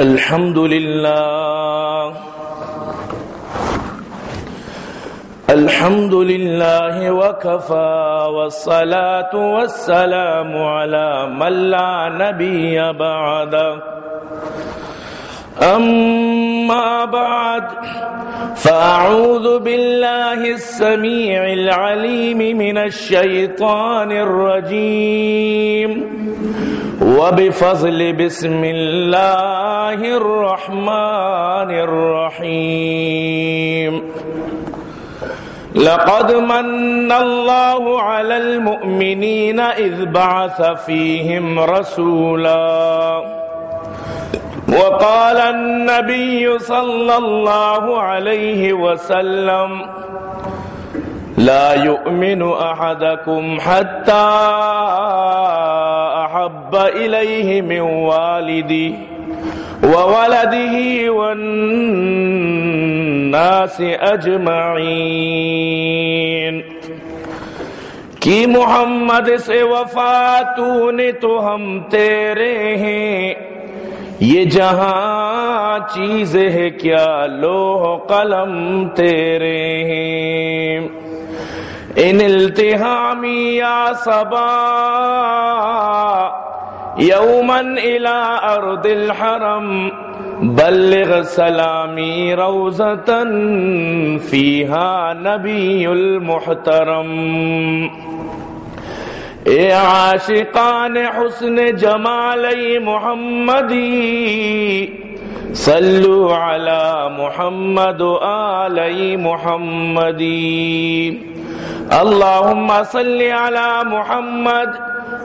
الحمد لله الحمد لله وكفى والصلاة والسلام على من لا نبي بعده أما بعد فأعوذ بالله السميع العليم من الشيطان الرجيم وبفضل بسم الله الرحمن الرحيم. لقد من الله على المؤمنين إذ بعث فيهم رسولا. وقال النبي صلى الله عليه وسلم لا يؤمن أحدكم حتى أحب إليه من والده وولده والناس أجمعين. کی محمد سے وفا تو نے تو ہم تیرے ہیں. یہ جہاں چیز ہے کیا لوح قلم تیرے ہیں. ان التحامی یا صبا یومن الى ارض الحرم. بلغ سلامی روزتن فیہا نبی المحترم. اے عاشقان حسن جمالی محمدی، صلو علی محمد آلی محمدی. اللہم صلی علی محمد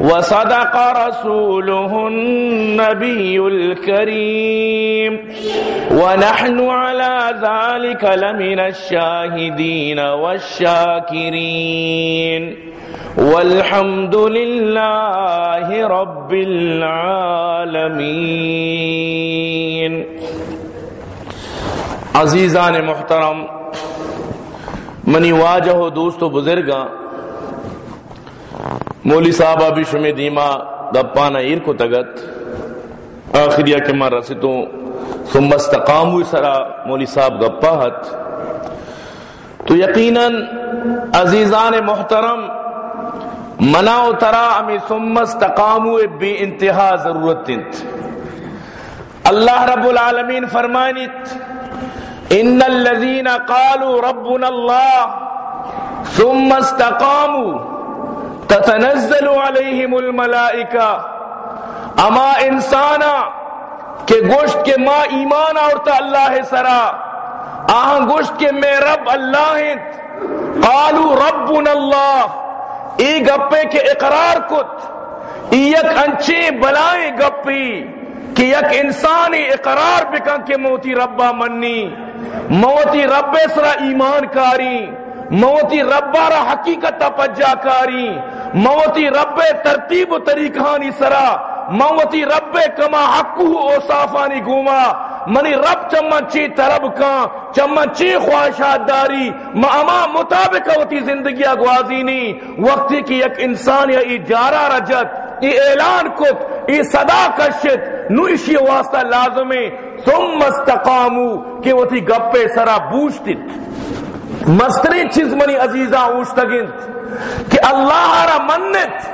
وصدق رسوله النبي الكريم. ونحن على ذلك لمن الشاهدين والشاكرين. والحمد لله رب العالمين. عزیزان محترم، منی واجہ و دوست و بزرگاں مولی صاحب ابھی شمی دیما دپانا ایر کو تگت آخریا کے ماں رسیتوں، ثم استقامو سرا مولی صاحب گپاہت تو یقیناً عزیزان محترم منا و ترا امی ثم استقامو بی انتہا ضرورت انت۔ اللہ رب العالمین فرمانیت ان الذين قالوا ربنا الله ثم استقاموا تتنزل عليهم الملائكة اما انسانا کہ گوشت کے ماں ایمان آورتا اللہ سرا۔ آہاں گوشت کے میں رب اللہ قالوا ربنا اللہ۔ ای گپے کے اقرار کت۔ ای یک انچے بلائیں گپی۔ کہ یک انسانی اقرار بکن کے موتی ربا منی۔ موتی رب سرا ایمان کاری۔ موتی ربا را حقیقت پجا کاری۔ موتی رب ترتیب و طریقانی سرا، موتی رب کما حقو او صافانی گوما منی رب چمن چی طرب کان چمن چی خواہشات داری۔ ما اما مطابق ہوتی زندگی اگوازینی وقتی کی یک انسان یا ای جارا رجت، ای اعلان کت، ای صدا کشت، نو اشی واسطہ لازمی ثم استقامو، کہ وہ تھی گپے سرا بوشتت مستری چیز منی عزیزہ اوشتگنت کہ اللہ را منت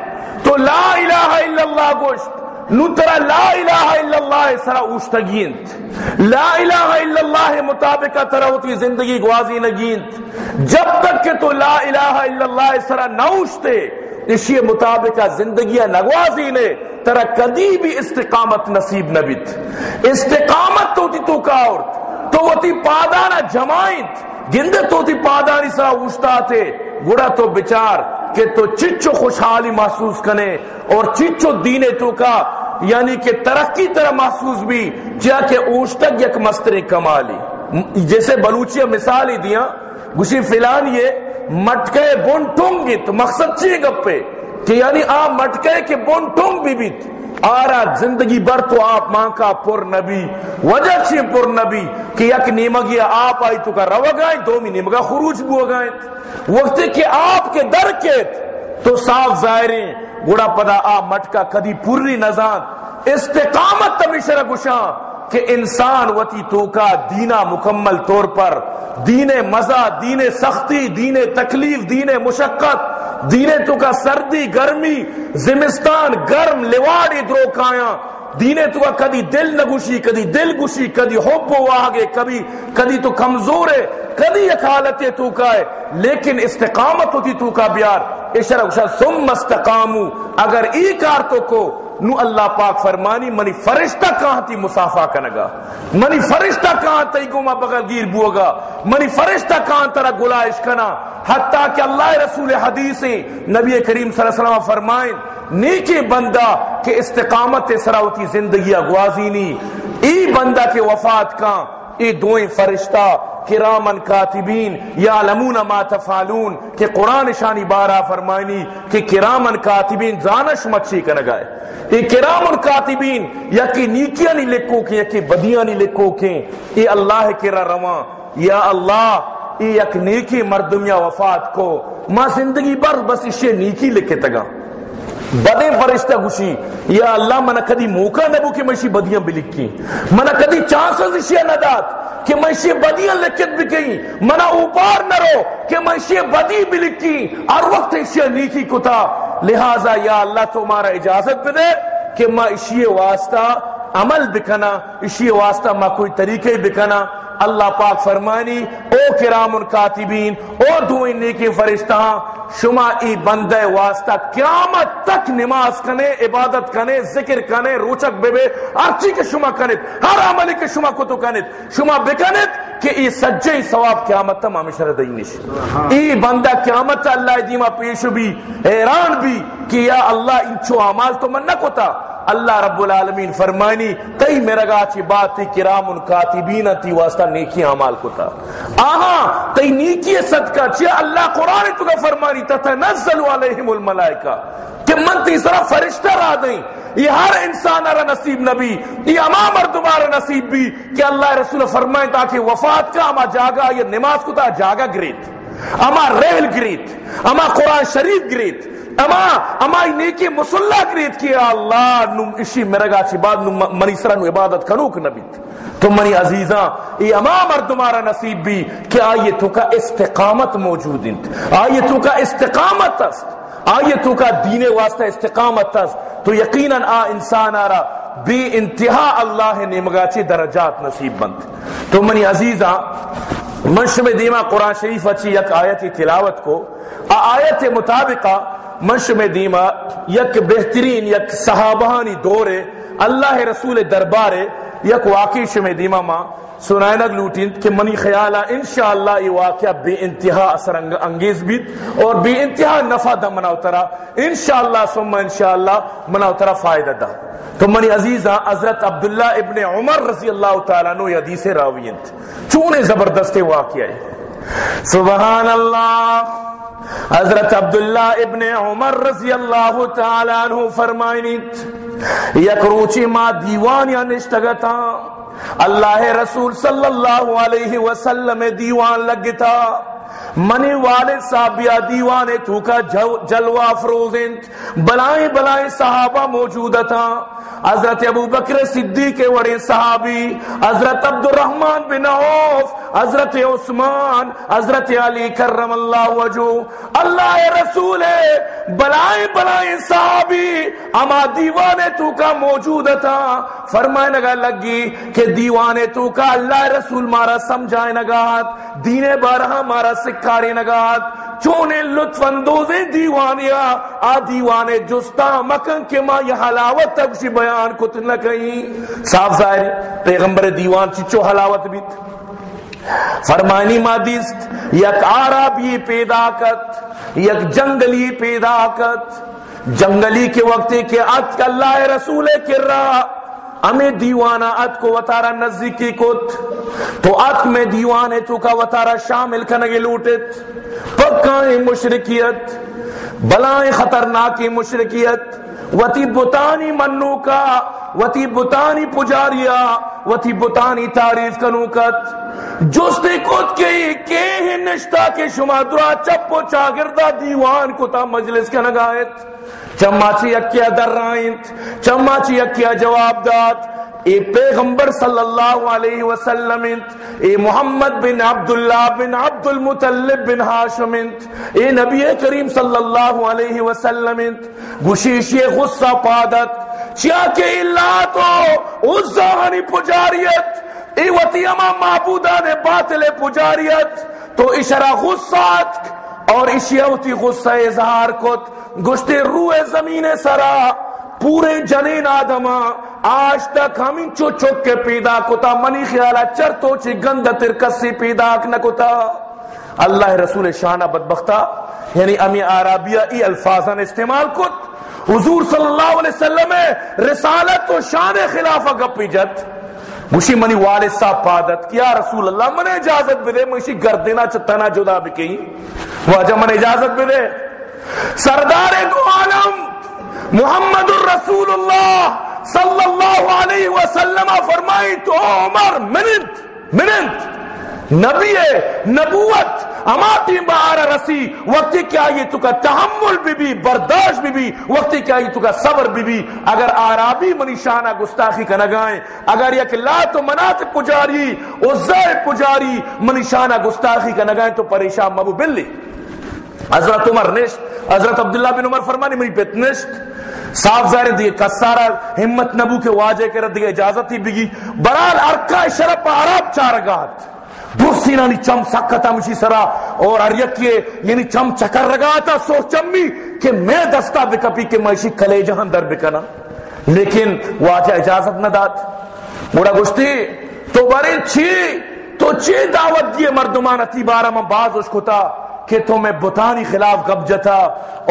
تو لا الہ الا اللہ گوشت نو ترا لا الہ الا اللہ سرا اوشتگینت لا الہ الا اللہ مطابقہ ترا ہوتی زندگی گوازی نگینت جب تک کہ تو لا الہ الا اللہ سرا نوشتے اسی مطابقہ زندگی نگوازی نے ترا کدی بھی استقامت نصیب نبیت استقامت تو تی تو کاورت تو وہ تی پادانا جمائنت گندے تو تی پادانی سا اوشتا تھے گڑا تو بچار کہ تو چچو خوشحالی محسوس کنے اور چچو دینے تو کا یعنی کہ ترقی طرح محسوس بھی جا کہ اوشتک یک مستر کمالی۔ جیسے بلوچی مثال ہی دیا، گوشی فلان یہ مٹکے بون ٹونگت مقصد چی گپے؟ کہ یعنی آ مٹکے کے بون ٹونگ بھی بیت۔ آرا زندگی بر تو آپ ماں کا پر نبی، وجہ چی پر نبی کہ یک نیمگی آپ آئی تو کا رو گائیں دومی نیمگا خروج بو گائیں وقت کہ آپ کے در کے تو صاف ظاہریں، گڑا پدا آ مٹکا، کدی پوری نزان استقامت تمیشرہ گشاں۔ کہ انسان وتی تو کا دینا مکمل طور پر دین مزہ، دین سختی، دین تکلیف، دین مشقت، دین تو کا سردی، گرمی، زمستان، گرم، لواڑی درو کایا دینے تو کا کدی دل نہ نگوشی، کدی دل گوشی، کدی حب آگے، کبھی، کدی تو کمزور ہے کدی ایک حالت تو کا ہے، لیکن استقامت ہوتی تو کا بیار اشارہ سم استقامو۔ اگر ای کار تو کو، نو اللہ پاک فرمانی، منی فرشتہ کہاں تھی مسافہ کنگا؟ منی فرشتہ کہاں تی گما بغل گیر بوگا؟ منی فرشتہ کہاں ترہ گلائش کنا؟ حتیٰ کہ اللہ رسول حدیثیں نبی کریم صلی اللہ علیہ وسلم فرمائیں، نیکی بندہ کہ استقامت سراوتی زندگی گوازینی ای بندہ کے وفات کا ای دوئیں فرشتہ کرامن کاتبین یا لمون ما تفعلون، کہ قرآن شانی بارہ فرمائنی کہ کرامن کاتبین زانش مچھی کنگائے یہ کرامن کاتبین، یا کہ نیکیاں نہیں لکھو کے یا کہ بدیاں نہیں لکھو کے یہ اللہ کرا رواں، یا اللہ یہ یک نیکی مردم یا وفات کو۔ ماں زندگی بر بس اسے نیکی لکھے تگا۔ بدے فرشتہ گوشی، یا اللہ، منا کدی موقع نبو کہ میں بدیاں بھی لکھی منا کدی چانسز اشیاء نہ دات کہ میں بدیاں لکھت بھی کہیں منا اوپار نہ رو کہ میں بدی بھی لکھی۔ اور وقت اسے نیکی کتا لہذا یا اللہ تمہارا اجازت بھی دے کہ میں اسی واسطہ عمل بکنا اسی واسطہ میں کوئی طریقے بکنا اللہ پاک فرمانی، او کرام کاتبین، او دوئی نیکی فرشتہ شما ای بندے واسطہ قیامت تک نماز کنے، عبادت کنے، ذکر کنے، روچک بے بے ارچی کے شما کنت ہر عملی کے شما کتو کنت شما بکنت کہ ای سجے ثواب قیامت تم ہمیشہ دینش ای بندہ قیامت اللہ دیما پیش بھی حیران بھی کہ یا اللہ انچو عمال تو من نہ کتا اللہ رب العالمین فرمانی تئی میرا گا چی بات تھی کرام کاتبین تھی واسطہ نیکی عمال کو تھا آہاں تئی نیکی صدقہ چی اللہ قرآن تو کا فرمانی تتنزل علیہم الملائکہ۔ کہ من تی سرا فرشتہ را دیں یہ ہر انسان را نصیب نبی، یہ اما مردمار نصیب بھی کہ اللہ رسول فرمائیں تاکہ وفات کا اما جاگا، یہ نماز کو تا جاگا گریت، اما ریل گریت، اما قرآن شریف گریت، اما اما نیکی مسلح گریت کیا اللہ نم اشی مرگا چی بعد نم منی سرا نو عبادت کنوک نبیت۔ تو منی عزیزاں ای اما مردمارا نصیب بھی کہ آئیے تو کا استقامت موجود انت، آئیے تو کا استقامت است۔ آئیے تو کا دین واسطہ استقامت است تو یقیناً آ انسان آرا، بے انتہا اللہ نے مگاچی درجات نصیب بند۔ تو منی عزیزاں منشم دیما قرآن شریف اچھی یک آیت تلاوت کو، آ آیت مطابقہ منشم دیما یک بہترین یک صحابہانی دورے، اللہ رسول دربارے، یک واقعی شم دیما ماں سنائے لگ لوٹین کہ منی خیالہ انشاءاللہ یہ واقعہ بے انتہا اثر انگیز بیت اور بے انتہا نفع دا منا اترا انشاءاللہ سم انشاءاللہ منا اترا فائدہ دا تو منی عزیزہ حضرت عبداللہ ابن عمر رضی اللہ تعالیٰ نو یہ حدیث راویت چونے زبردست واقعہ ہے سبحان اللہ حضرت عبداللہ ابن عمر رضی اللہ تعالیٰ عنہ فرمائنیت یک روچی ما دیوان یا اللہ رسول صلی اللہ علیہ وسلم دیوان لگتا منی والد صاحب یا دیوانے تو جلوہ افروزن بلائیں بلائیں صحابہ موجود تھا۔ حضرت ابو بکر صدیق کے وڑے صحابی، حضرت عبد الرحمن بن عوف، حضرت عثمان، حضرت علی کرم اللہ وجو اللہ رسول، بلائیں بلائیں صحابی، اما دیوانے تو کا موجود تھا۔ فرمائے نگا لگی کہ دیوانے تو کا اللہ رسول مارا سمجھائے نگاہت دین بارہ مارا سکھاری نگاہت چونے لطف اندوزیں دیوانیا آ دیوانے جستا مکن کے ماں یہ حلاوت تک سی بیان کت نہ کہیں۔ صاف ظاہر پیغمبر دیوان چچو حلاوت بیت؟ فرمانی مادیست یک عربی پیدا کت، یک جنگلی پیدا کت۔ جنگلی کے وقت کے ات اللہ رسول کر رہا ہمیں دیوانا ات کو وطارا نزدیکی کت۔ تو ات میں دیوانے تو کا وطارہ شامل کنگے لوٹت، پکائیں مشرکیت، بلائیں خطرناکی مشرکیت، وتی بتانی منو کا وتی بتانی پجاریا، وتی بتانی تعریف کنوکت۔ جستے کت کے کے ہی نشتا کے شما درا چپو چاگردہ دیوان کتا مجلس کا نگایت چماچی اکیا در رائنت، چماچی اکیا جواب دات اے پیغمبر صلی اللہ علیہ وسلم انت، اے محمد بن عبداللہ بن عبد المطلب بن ہاشم اے نبی کریم صلی اللہ علیہ وسلم گشیشی غصہ پادت، چیا کہ اللہ تو اس زہانی پجاریت، اے وطی اما معبودان باطل پجاریت، تو اشرا غصات اور اشیاوتی غصہ اظہار کت گشتے روح زمین سرا، پورے جنین آدما آج تک ہم چو چک کے پیدا کتا، منی خیالا چر تو چی گند تر کسی پیدا نہ کتا۔ اللہ رسول شانہ بدبختہ یعنی امی عربیہ ای الفاظاً استعمال کت۔ حضور صلی اللہ علیہ وسلم رسالت و شان خلافہ گپی جت۔ مشی منی والد صاحب پادت کیا رسول اللہ من اجازت بھی دے مشی گردنا چتنا جدا بھی بکئی واجہ من اجازت بھی دے سردار دو عالم، محمد الرسول اللہ۔ صلی اللہ علیہ وسلم فرمائی تو عمر منت منت نبی نبوت اماتی بہار رسی، وقتی کیا یہ تو کا تحمل بھی بھی برداشت بھی بھی وقتی کیا یہ تو کا صبر بھی بھی اگر آرابی منی شانہ گستاخی کا نگائیں، اگر یک لا تو منات پجاری عزائے پجاری منی شانہ گستاخی کا نگائیں، تو پریشان مبو بلی۔ حضرت عمر نشت حضرت عبداللہ بن عمر فرمانی میری پیت صاف ظاہر دیئے کسارا ہمت نبو کے واجہ کے رد دیئے، اجازت ہی بگی. برال ارکا شرپ عرب چارگات برسینا نی چم سکتا مشی سرا. اور اریت کے یعنی چم چکر رگاتا سو چمی کہ میں دستا بکپی کہ میں کلے جہاں در بکنا. لیکن واجہ اجازت نہ دات موڑا گشتی تو بارے چی تو چی دعوت دیئے مردمان اتی بارا من باز اس کتا کہ تو میں بتانی خلاف گب جتا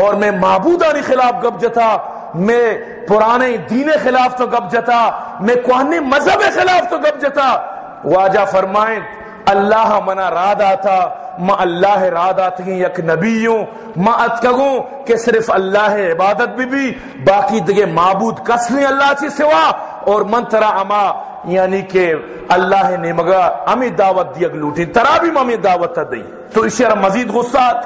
اور میں معبودانی خلاف گب جتا، میں پرانے دین خلاف تو گب جتا، میں کوہنی مذہب خلاف تو گب جتا۔ واجہ فرمائیں، اللہ منا راد آتا ما اللہ راد آتی یک نبیوں، ما اتکگوں کہ صرف اللہ عبادت بھی بھی، باقی دگے معبود کس نہیں اللہ سے سوا؟ اور من ترا اما یعنی کہ اللہ نے مگا امی دعوت دی لوٹی ترا بھی ممی دعوت دی۔ تو اسی مزید غصات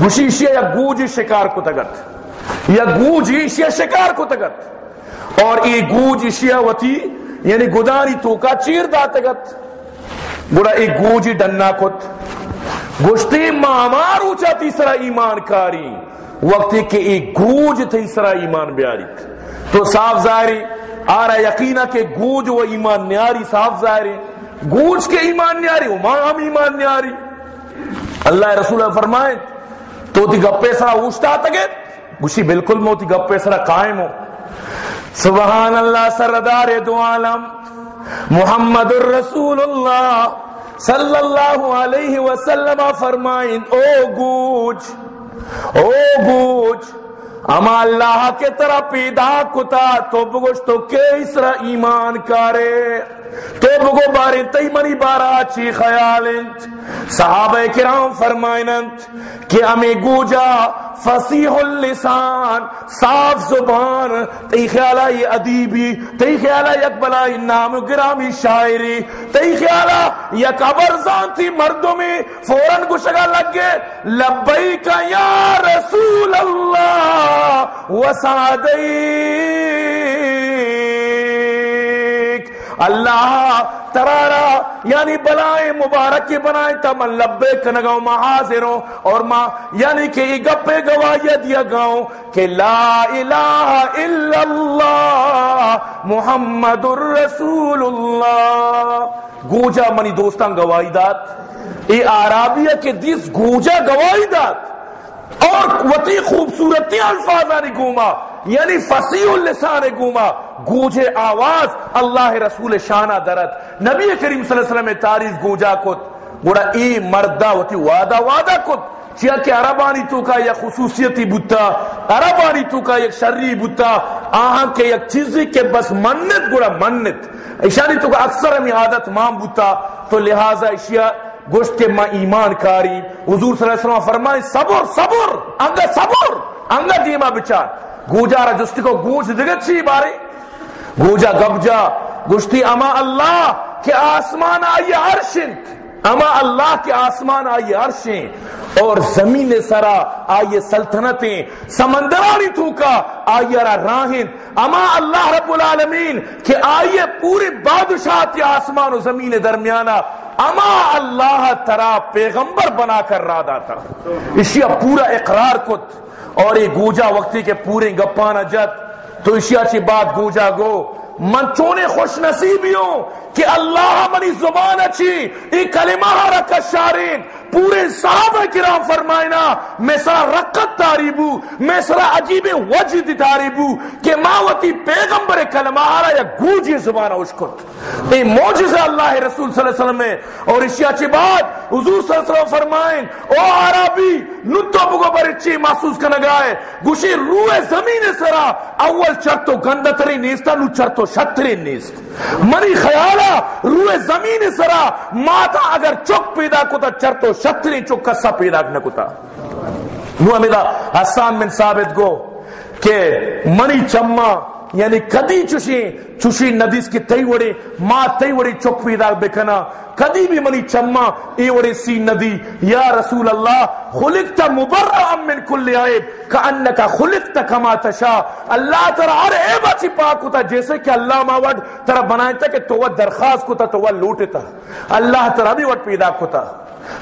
گوشی یا گوجی شکار کو تگت۔ یا گوجی اشیا شکار کو تگت۔ اور ای گوج اشیا وتی یعنی گداری تو کا چیر دا تگت۔ گڑا ای گوجی ڈننا کت۔ گشتی مامار اوچا تیسرا ایمان کاری۔ وقتی کہ ای گوج تیسرا ایمان بیاری۔ تو صاف ظاہری آ رہا یقینا کہ گوج و ایمان نیاری صاف ظاہری۔ گوج کے ایمان نیاری وما ہم ایمان نیاری۔ اللہ رسول فرمائے تو تی گپے سرا اوشتا تگے۔ گوشی بالکل موتی گپے سرا قائم ہو۔ سبحان اللہ، سردار دو عالم، محمد الرسول اللہ۔ صلی اللہ علیہ وسلم فرمائیں، او گوچ او گوچ اما اللہ کے طرح پیدا کتا، تو بگوش تو کے اسرا ایمان کارے؟ تو بگو بارے تی منی بارا چی خیالنت صحابہ کرام فرمائنت کہ ہمیں گوجا فصیح اللسان، صاف زبان تی خیالہ یہ ادیبی تی خیالہ یک بلائی نام گرامی شاعری تی خیالہ یک ابرزان تھی مردوں میں فوراں گشگا لگ گئے لبیک یا رسول اللہ وسعدیک اللہ ترارا یعنی بلائیں مبارک کی بنائیں تا لبے کنگاؤں ما حاضروں اور ما یعنی کہ یہ گپے گواہی دیا گاؤں کہ لا الہ الا اللہ محمد الرسول اللہ۔ گوجا منی دوستان گواہی دات اے آرابیہ کے دیس گوجا گواہی دات اور وتی خوبصورتی الفاظ آنی گوما یعنی فصیح اللسان گوما۔ گوجے آواز اللہ رسول شانہ درد۔ نبی کریم صلی اللہ علیہ وسلم تاریخ گوجا کت۔ گوڑا ای مردہ وتی وعدہ وعدہ کت۔ چیا کہ عربانی تو کا یک خصوصیتی بوتا، عربانی تو کا یک شرری بوتا۔ آہاں کے یک چیزی کے بس منت گڑا منت۔ اشانی تو کا اکثر ہمیں عادت مام بوتا۔ تو لہذا اشیاء گوشت کے ماں ایمان کاری۔ حضور صلی اللہ علیہ وسلم فرمائے، صبر صبر، انگا صبر، انگا دیما بچار۔ گوجا را جستی کو گوج دگت چی بارے؟ گوجا گبجا، گشتی، اما اللہ کے آسمان آئی عرشنت اما اللہ کے آسمان آئی عرشیں اور زمین سرا آئی سلطنتیں سمندرانی تھوکا آئی راہن اما اللہ رب العالمین کہ آئیے پورے بادشاہ آسمان و زمین درمیانہ۔ اما اللہ ترا پیغمبر بنا کر را داتا۔ اسی پورا اقرار کت۔ اور یہ گوجا وقتی کے پورے گپانا جت۔ تو اسی اچھی بات گوجا گو۔ من چونے خوش نصیبیوں کہ اللہ منی زبان اچھی، ای کلمہ رکھ شارین پورے صحابہ کرام فرمائنا، میں سرا رقت تاریبو، میں سرا عجیب وجد تاریبو کہ ماوتی پیغمبر کلمہ آرہ یا گوجی زبانہ اشکت۔ اے موجز اللہ رسول صلی اللہ علیہ وسلم میں، اور اسی اچھی بات حضور صلی اللہ علیہ وسلم فرمائیں، او عربی، نتو بگو برچی محسوس کنگائے گوشی روح زمین سرا، اول چرتو گندہ گندتری نیستا نو چرتو شتری نیست۔ منی خیالا روح زمین سرا، ماتا اگر چک پیدا کتا چرتو شتری چو کسا پیدا نکتا نو امیدہ حسان من ثابت گو کہ منی چمہ یعنی کدی چوشی چوشی ندیس کی تی وڑی، ما تی وڑی چک پیدا بکنا۔ کدی بھی منی چما ای وڑی سی ندی۔ یا رسول اللہ، خلقت مبرعا من کل عیب کانکا خلقت کما تشا اللہ ترہ ہر عیبہ چی پاک ہوتا، جیسے کہ اللہ ماوڈ ترہ بنائے تھا کہ تو وہ درخواست کو تو وہ لوٹتا۔ اللہ ترہ بھی وڈ پیدا کتا۔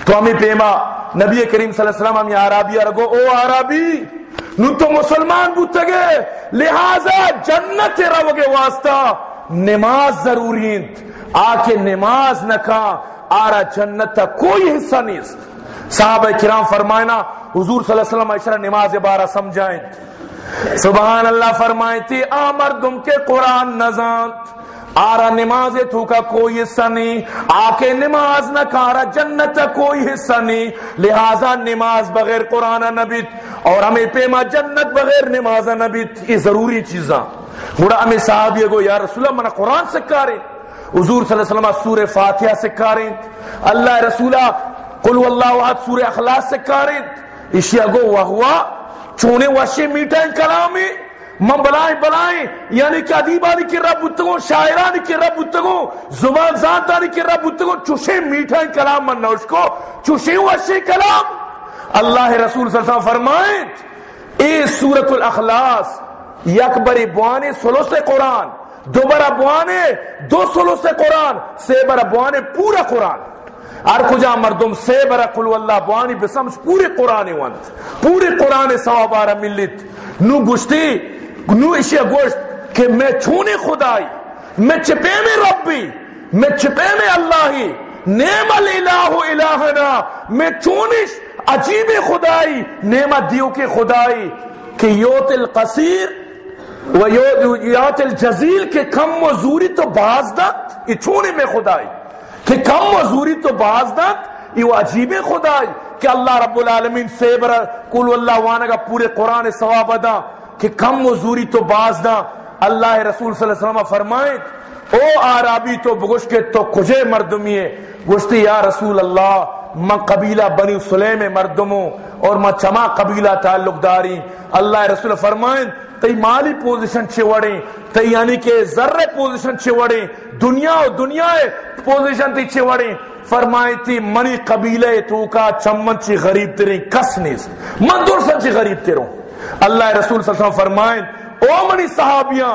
تو ہمیں پیما نبی کریم صلی اللہ علیہ وسلم ہمیں عرابی ارگو او عرابی نو تو مسلمان بوتے گے، لہذا جنت روگے واسطہ، نماز ضروری آکے نماز نہ کھا، آرا جنت تا کوئی حصہ نہیں صحابہ کرام فرمائنا، حضور صلی اللہ علیہ وسلم اشرا نماز بارہ سمجھائیں۔ سبحان اللہ فرمائیں تھی، آمردم کے قرآن نزانت آرا نماز تو کا کوئی حصہ نہیں، آکے نماز نہ کارا جنت کوئی حصہ نہیں۔ لہذا نماز بغیر قرآن نبیت اور ہمیں پیما جنت بغیر نماز نبیت یہ ضروری چیزاں۔ بڑا ہمیں صحابی گو، یا رسول اللہ، منہ قرآن سکارے حضور صلی اللہ علیہ وسلم سور فاتحہ سکارے اللہ رسولہ قلو اللہ وحد سور اخلاص سکارے اشیاء گو، وہوا چونے وشے میٹھا کلامی من بلائیں بلائیں یعنی کہ ادیبانی کی رب اتگو، شاعرانی کی رب اتگو، زبان زانتانی کی رب اتگو، چوشے میٹھا کلام من نوش کو، چوشے وشے کلام۔ اللہ رسول صلی اللہ علیہ وسلم فرمائیں، اے سورت الاخلاص، یک بری بوانے سلوس قرآن، دو برا بوانے دو سلوس قرآن سے برا بوانے پورا قرآن۔ ہر کجا مردم سے برا قلو اللہ بوانی بسمس پورے قرآن وانت پورے قرآن سوابارہ ملت۔ نو گشتی نو اشیا گوشت کہ میں چھونے خدائی، میں چپے میں ربی، میں چپے میں اللہی نیم الالہ الہنا، میں چونش عجیب خدائی نیم دیو کے خدائی کہ یوت القصیر و یوت الجزیل کے کم و زوری تو باز دت، یہ چھونے میں خدائی کہ کم و زوری تو باز دت، یہ عجیب خدائی کہ اللہ رب العالمین سیبر کل اللہ وانا کا پورے قرآن ثواب ادا کہ کم مزوری تو باز نہ اللہ رسول صلی اللہ علیہ وسلم فرمائیں او آرابی تو بگوش کے تو کجے مردمی ہے گوشتی یا رسول اللہ، من قبیلہ بنی سلیم مردموں اور من چما قبیلہ تعلق داری اللہ رسول فرمائیں تی مالی پوزیشن چھوڑیں تی یعنی کہ ذرے پوزیشن چھوڑیں دنیا و دنیا پوزیشن تی چھوڑیں فرمائیں تی منی قبیلہ تو کا چمن چی غریب تیریں کس نیست من دور سن چی غریب تیروں اللہ رسول صلی اللہ علیہ وسلم فرمائیں، او منی صحابیاں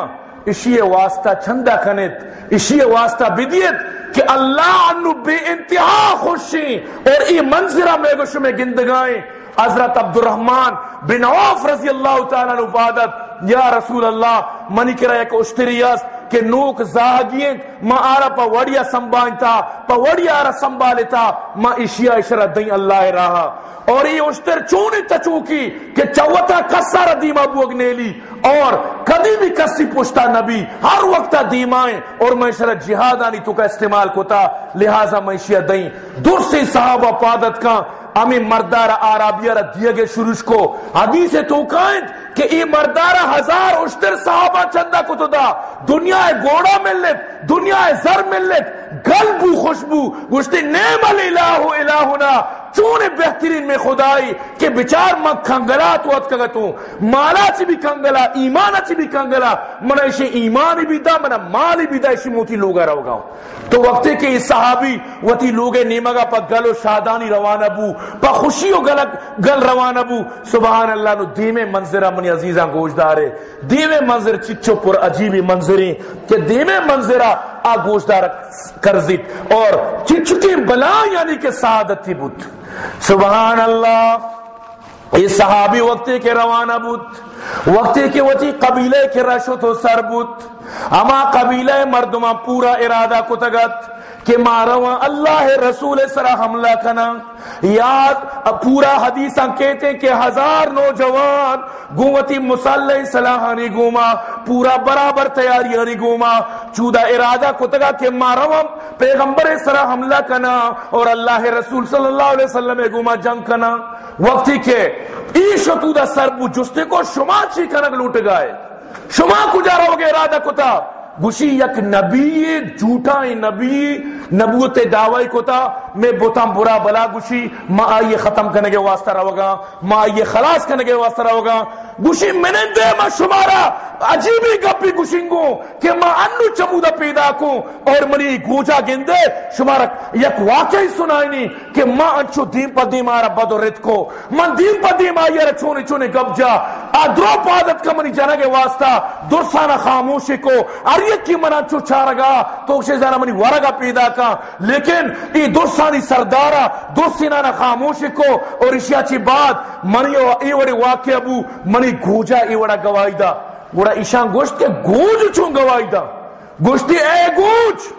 اشیے واسطہ چھندہ کنت اشیے واسطہ بدیت کہ اللہ انو بے انتہا خوشی اور ای منظرہ میں گوش میں گندگائیں حضرت عبد الرحمن بن عوف رضی اللہ تعالیٰ عنہ نفادت یا رسول اللہ، منی کرا ایک اشتریاس کہ نوک زاہگین ما آرہ پا وڑیا سنبھائنتا پا وڑیا آرہ سنبھالتا، ما اشیاء اشرا دیں اللہ رہا اور یہ اشتر چونے تچوکی کہ چوتا کسا را دیما بوگ نیلی، اور کدی بھی کسی پوچھتا نبی، ہر وقت دیمائیں۔ اور میں اشرا جہادانی تو کا استعمال کوتا لہذا میں اشیاء دیں۔ در سے صحابہ پادت کا، امی مردار آرابیہ را دیگے شروع کو، حدیث تو کائنٹ کہ ای مردارا ہزار اشتر صحابہ چندہ کتو دا دنیا گوڑا ملت، دنیا زر ملت گلبو خوشبو گوشتی نیم الالہ الہنا چونے بہترین میں خدائی کہ بچار من کنگلا تو ات کگتوں مالا چی بھی کنگلا ایمانا چی بھی کنگلا من ایشی ایمانی بھی دا من مالی بھی دا ایشی موتی لوگا رو گاؤں تو وقتے کہ اس صحابی وتی لوگے نیمگا پا گل و شادانی روانہ بو پا خوشی و گل, گل روانہ بو۔ سبحان اللہ نو دیمے منظرہ منی عزیزاں گوش دارے دیمے منظر چچو پر عجیبی منظریں کہ دیمے منظرہ آ گوش کرزیت اور چچکی بلا یعنی کہ سعادتی بود سبحان اللہ۔ یہ صحابی وقتی کے روانہ بود وقتی کے وتی قبیلے کے رشت و سر بود اما قبیلے مردمہ پورا ارادہ کتگت۔ کہ ماروا اللہ رسول سرا حملہ کنا۔ یاد پورا حدیثاں کہتے ہیں کہ ہزار نوجوان گوتی مسلح صلاحانی گوما، پورا برابر تیاری ہری گوما۔ چودہ ارادہ کتگا کہ ماروا پیغمبر سرا حملہ کنا اور اللہ رسول صلی اللہ علیہ وسلم گوما جنگ کنا۔ وقتی کہ ای شتودہ سربو جستے کو شما چی کنگ لوٹ گئے شما کجا رہو گے ارادہ کتا گوشی یک نبی جھوٹا نبی نبوت دعوی کوتا میں بوتام برا بلا گوشی، ما آئیے ختم کرنے کے واسطہ رہو گا، ما آئیے خلاص کرنے کے واسطہ رہو گا۔ گوشی میں ما شمارا عجیبی گپی گوشنگو کہ ما انو چمودہ پیدا کو اور منی گوجا گندے شمارا یک واقعی سنائنی کہ ما انچو دین پا دیم آرہ بدو رت کو من دین پا دیم آئیے رہ چونے چونے گب جا آدرو پادت کا منی جنہ کے واسطہ درسانہ خاموشی کو اریت کی منا چو چارگا تو اسے زیادہ منی ورگا پیدا کا لیکن ای درسانی سردارہ درسینانہ خاموشی کو اور اشیاء چی بات منی ای وڑی واقع ابو منی گوجا ای وڑا گواہی دا وڑا ایشان گوشت کے گوج چون گواہی دا گوشتی اے گوج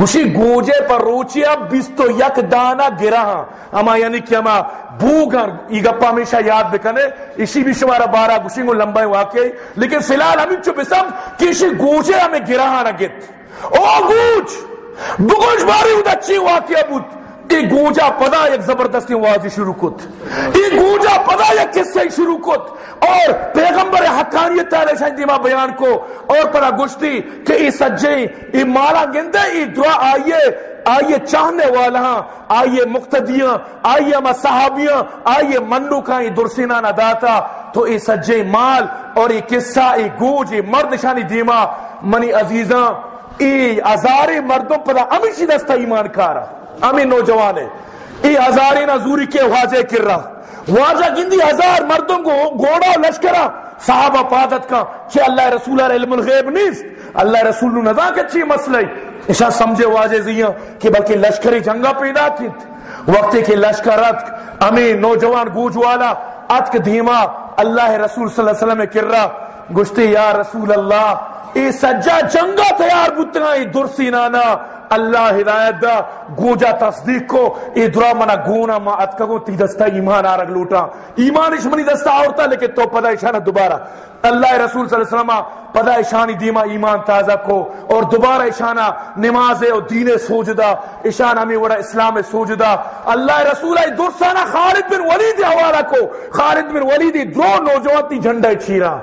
گوشی گوجے پر روچیا بیستو یک دانا گرا ہاں اما یعنی کہ اما بوگر ای گپا ہمیشہ یاد بکنے اسی بھی شمارا بارہ گوشی کو لمبا واقعی لیکن فی الحال ہمیں چو بسم کہ اسی گوجے ہمیں گرا ہاں نہ گت او گوج بگوش باری ہوں اچھی واقعہ بود ای گوجا پدا یک زبردستی واضح شروع کت۔ ای گوجا پدا یک قصہ شروع کت۔ اور پیغمبر حقانیت تعالی شاید دیما بیان کو اور پدا گشتی کہ ای سجے، ای مالا گندے، ای دعا آئیے آئیے چاہنے والا ہاں آئیے مقتدیاں، آئیے اما صحابیاں، آئیے منو کا ای درسینہ نہ داتا۔ تو ای سجے مال اور ای قصہ، ای گوج ای مرد نشانی دیما۔ منی عزیزاں، ای ازاری مردوں پدا امیشی دستا ایمان کارا۔ امی نوجوان ہے ای ہزاری نزوری کے واجہ کر رہا۔ واجہ گندی ہزار مردوں کو گوڑا لشکرہ، صحابہ پادت کا۔ چھے اللہ رسول اللہ علم الغیب نیست۔ اللہ رسول نو ندا کے چی مسئلہ اشا سمجھے واجہ زیاں کہ بلکہ لشکری جنگا پیدا کیت وقتی کہ لشکرت امی نوجوان گوجوالا اتک دھیما اللہ رسول صلی اللہ علیہ وسلم کر رہا۔ گشتی یا رسول اللہ، ای سجا جنگا تیار بتنا درسی نانا۔ اللہ ہدایت دا، گوجا تصدیق کو ای درا منا گونا ما اتکگو تی دستا ایمان آرگ لوٹا۔ ایمان اس منی دستا آورتا لیکن تو پدا اشانہ دوبارہ۔ اللہ رسول صلی اللہ علیہ وسلم پدا اشانی دیما ایمان تازہ کو، اور دوبارہ اشانہ نماز اور دین سوجدہ۔ اشانہ میں وڑا اسلام سوجدہ۔ اللہ رسول ای درسانہ خالد بن ولید حوالہ کو۔ خالد بن ولید دو نوجوان تی جھنڈا چھیرا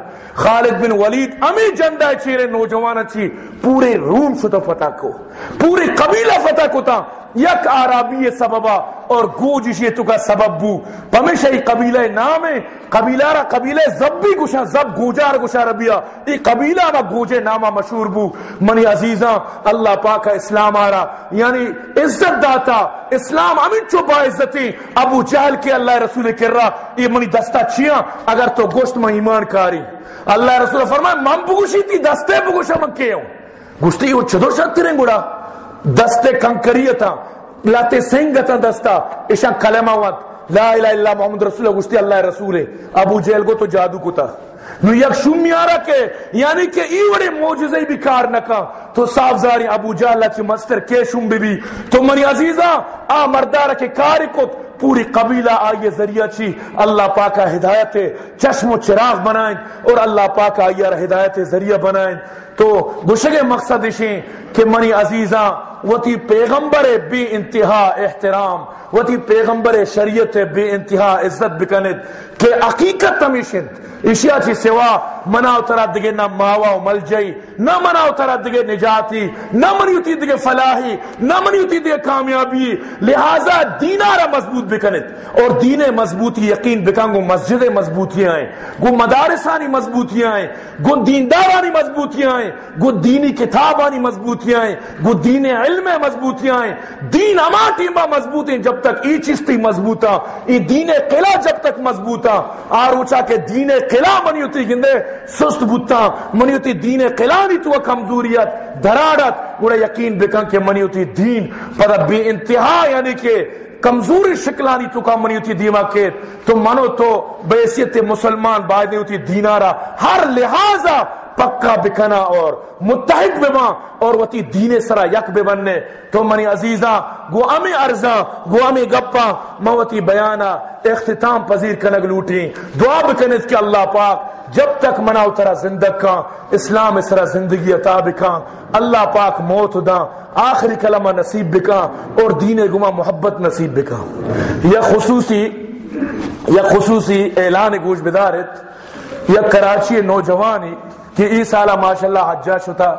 خالد بن ولید امی جندہ چیرے نوجوان اچھی، پورے روم شتا فتح کو۔ پورے قبیلہ فتح کو تا یک آرابی سببا اور گوجش یہ تو کا سبب بو۔ پمیشہ ای قبیلہ نام ہے، قبیلہ را قبیلہ زب بھی گوشا زب گوجا را گوشا ربیا ای قبیلہ ما گوجے نامہ مشہور بو۔ منی عزیزاں، اللہ پاک اسلام آرا۔ یعنی عزت داتا، اسلام امین چو با عزتی۔ ابو جہل کے اللہ رسول کر رہا یہ منی دستا چیاں؟ اگر تو گوشت میں ایمان کاری۔ اللہ رسول فرمائے، من بگوشی تھی دستے بگوشا من کے ہوں۔ گوشتی وہ چدر شد تیریں گوڑا دستے کنکریتا، لاتے سنگتا دستا اشان کلمہ وات، لا الہ الا محمد رسول اللہ گوشتی اللہ رسول ابو جیل کو تو جادو کو تا۔ نو یک شمی آرہ کے یعنی کہ ای وڑے موجزے بھی کار نکا تو صاف زاری ابو جہل چی مستر کے شم بھی بھی تو منی عزیزہ، آ مردارہ کے کاری کت پوری قبیلہ آئیے ذریعہ چی اللہ پاکہ ہدایت چشم و چراغ بنائیں اور اللہ پاکہ آئیے ہدایت ذریعہ بنائیں۔ تو گشگ مقصد اشیں کہ منی عزیزاں وتی پیغمبر بے انتہا احترام، وتی پیغمبر شریعت بے انتہا عزت بکنت کہ حقیقت تمیشند اشیاء چی سوا مناو ترا دگے نہ ماوا و ملجئی، نہ مناو ترا دگے نجاتی، نہ منیوتی دگے فلاحی، نہ منیوتی دگے کامیابی، لہذا دینارا مضبوط بکنت اور دین مضبوطی یقین بکن، گو مسجد مضبوطی آئیں، گو مدارسانی مضبوطی آئیں، گو دیندارانی مضبوطی آئیں، گو دینی کتابانی مضبوطی آئیں، گو دین علم دل میں مضبوطی آئیں دین اما ٹیمہ مضبوط ہیں جب تک ای چیز مضبوطا ای دین قلعہ جب تک مضبوطا آروچا کہ دین قلعہ منیوتی گندے، سست بوتا منیوتی دین قلعہ نہیں تو کمزوریت دراڑت گوڑا یقین بکن کہ منیوتی دین، پر بے انتہا یعنی کہ کمزوری شکلانی تو کا منی ہوتی دیما کے، تو منو تو بیسیت مسلمان باید ہوتی دینارا، ہر لحاظا پکا بکنا اور متحد بما اور وتی دین سرا یک بے بننے تو منی عزیزا گو امی ارزا گو امی گپا موتی بیانا، اختتام پذیر کنگ لوٹی۔ دعا بکنت کہ اللہ پاک جب تک منا اترا زندگ کا، اسلام اسرا زندگی عطا بکا۔ اللہ پاک موت دا، آخری کلمہ نصیب بکا اور دین گما محبت نصیب بکا۔ یا خصوصی یا خصوصی اعلان گوش بدارت یا کراچی نوجوانی کہ ای سالہ ماشاءاللہ حجہ شتا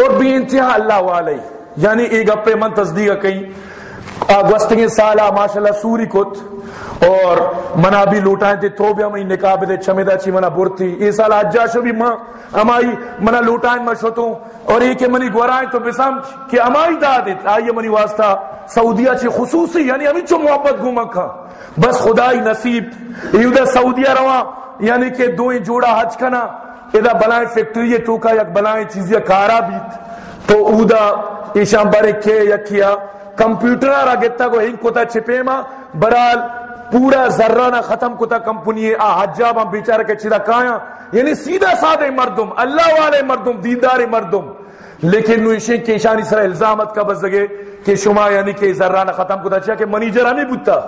اور بھی انتہا اللہ والی یعنی ایک گپے من تصدیق کئی۔ گوستگی سالہ ماشاءاللہ سوری کت اور منا بھی لوٹائیں تھے تو بھی ہمیں نکاح دے چمیدہ چی منا برتی۔ ای سالہ حجہ شو بھی ماں، ہمائی منا لوٹائیں میں شتوں اور ایک منی گورائیں تو بسامچ کہ ہمائی دا دیت آئیے منی واسطہ سعودیہ چی خصوصی یعنی ہمیں چو محبت گھومن کھا بس خدای نصیب۔ ایودہ سعودیہ روا یعنی کہ دوئیں جوڑا حج کنا۔ اذا بلائیں فیکٹری تو کا یک بلائیں چیزیں کارا بیت تو اودا ایشان برے کے یکیا کمپیوٹر را گتا کو ہنگ کتا چھپے ما برال پورا ذرانہ ختم کتا کمپنی آ حجاب ہم بیچارہ کے چیزا کایا یعنی سیدھا سادے مردم اللہ والے مردم دیندار مردم لیکن نوشے کے شانی سر الزامت کا بزدگے کہ شما یعنی کہ ذرانہ ختم کتا چاہا کہ منیجر ہمیں بوتا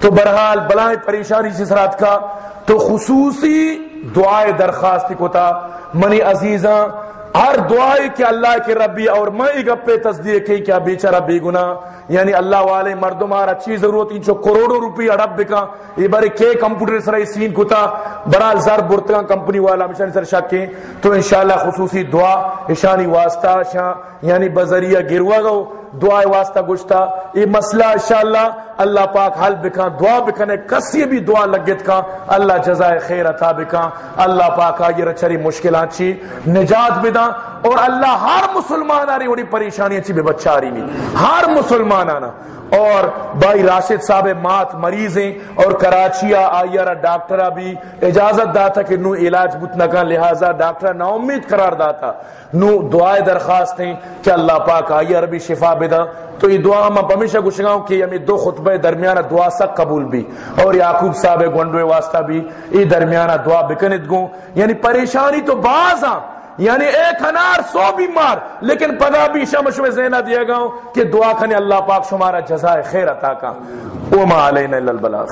تو برحال بلائیں پریشانی سے سرات کا تو خصوصی دعائے درخواست کو تا۔ منی عزیزاں، ہر دعائے کہ اللہ کے ربی اور میں گپے تصدیق کی کیا بیچارہ بے گناہ۔ یعنی اللہ والے مردم آر اچھی ضرورت انچو کروڑوں روپی اڑب بکا۔ یہ بارے کے کمپیوٹر سر سین کتا بڑا زر برتگا کمپنی والا مشان سر شاکیں تو انشاءاللہ خصوصی دعا اشانی واسطہ شاہ یعنی بذریعہ گروا گو۔ دعائے واسطہ گشتا یہ مسئلہ انشاءاللہ اللہ پاک حل بکا دعا بکنے کسی بھی دعا لگت کا اللہ جزائے خیر عطا بکا اللہ پاک آگے رچری مشکلات چی نجات بدا اور اللہ ہر مسلمان آ رہی بڑی پریشانی اچھی بے بچہ آ رہی نہیں۔ ہر مسلمان آنا۔ اور بھائی راشد صاحب مات مریض ہیں اور کراچی آئیارا ڈاکٹرہ بھی اجازت داتا کہ نو علاج بتنا کا لہذا ڈاکٹرہ نا امید قرار داتا۔ نو دعائے درخواست ہیں کہ اللہ پاک آئیار بھی شفا بدا تو یہ دعا ہم ہمیشہ گوشگاؤں کہ ہمیں دو خطبہ درمیانہ دعا سک قبول بھی۔ اور یعقوب صاحب گونڈوے واسطہ بھی یہ درمیانہ دعا بکنت گوں۔ یعنی پریشانی تو باز ہاں۔ یعنی ایک ہنار سو بیمار، لیکن پدا بھی شمش میں زینہ دیا گا کہ دعا کھنے اللہ پاک شمارا جزائے خیر عطا کا۔ اوما علینا اللہ البلاغ۔